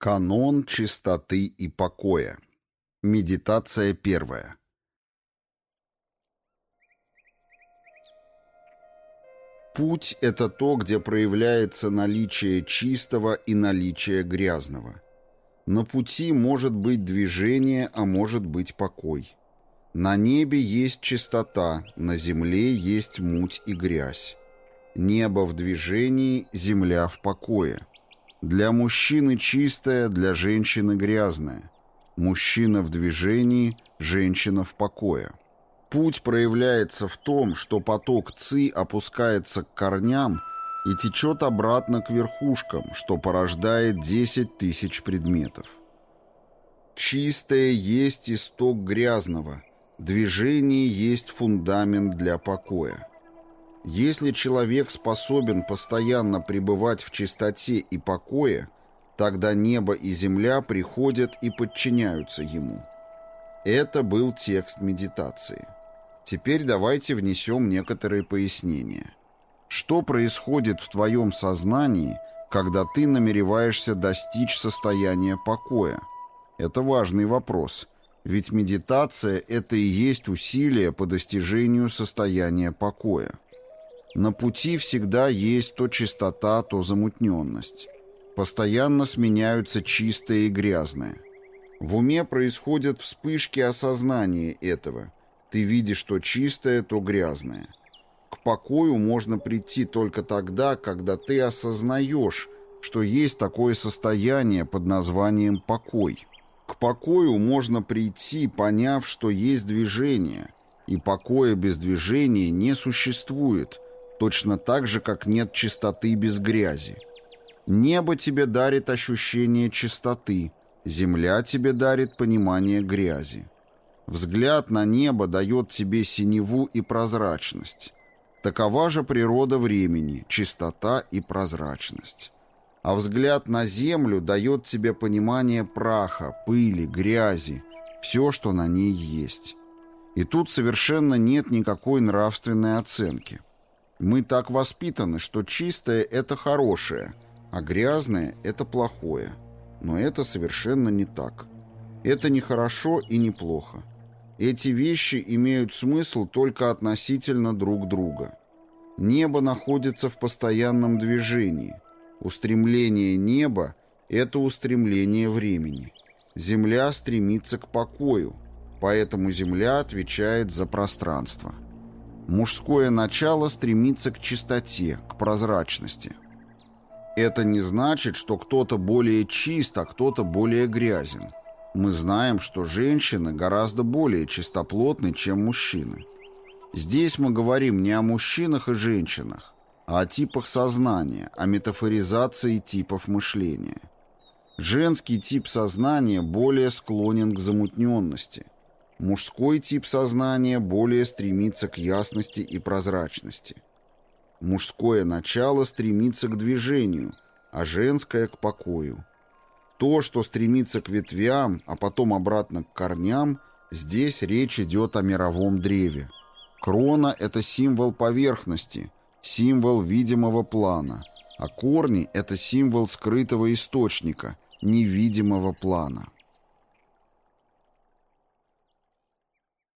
Канон чистоты и покоя. Медитация первая. Путь – это то, где проявляется наличие чистого и наличие грязного. На пути может быть движение, а может быть покой. На небе есть чистота, на земле есть муть и грязь. Небо в движении, земля в покое – для мужчины чистое, для женщины грязное. Мужчина в движении, женщина в покое. Путь проявляется в том, что поток ци опускается к корням и течет обратно к верхушкам, что порождает 10 тысяч предметов. Чистое есть исток грязного, движение есть фундамент для покоя. Если человек способен постоянно пребывать в чистоте и покое, тогда небо и земля приходят и подчиняются ему. Это был текст медитации. Теперь давайте внесем некоторые пояснения. Что происходит в твоем сознании, когда ты намереваешься достичь состояния покоя? Это важный вопрос, ведь медитация – это и есть усилие по достижению состояния покоя. На пути всегда есть то чистота, то замутненность. Постоянно сменяются чистое и грязное. В уме происходят вспышки осознания этого. Ты видишь то чистое, то грязное. К покою можно прийти только тогда, когда ты осознаешь, что есть такое состояние под названием покой. К покою можно прийти, поняв, что есть движение, и покоя без движения не существует – точно так же, как нет чистоты без грязи. Небо тебе дарит ощущение чистоты, земля тебе дарит понимание грязи. Взгляд на небо дает тебе синеву и прозрачность. Такова же природа времени, чистота и прозрачность. А взгляд на землю дает тебе понимание праха, пыли, грязи, все, что на ней есть. И тут совершенно нет никакой нравственной оценки. Мы так воспитаны, что чистое — это хорошее, а грязное — это плохое. Но это совершенно не так. Это не хорошо и не плохо. Эти вещи имеют смысл только относительно друг друга. Небо находится в постоянном движении. Устремление неба — это устремление времени. Земля стремится к покою, поэтому Земля отвечает за пространство. Мужское начало стремится к чистоте, к прозрачности. Это не значит, что кто-то более чист, а кто-то более грязен. Мы знаем, что женщины гораздо более чистоплотны, чем мужчины. Здесь мы говорим не о мужчинах и женщинах, а о типах сознания, о метафоризации типов мышления. Женский тип сознания более склонен к замутненности – Мужской тип сознания более стремится к ясности и прозрачности. Мужское начало стремится к движению, а женское — к покою. То, что стремится к ветвям, а потом обратно к корням, здесь речь идет о мировом древе. Крона — это символ поверхности, символ видимого плана, а корни — это символ скрытого источника, невидимого плана.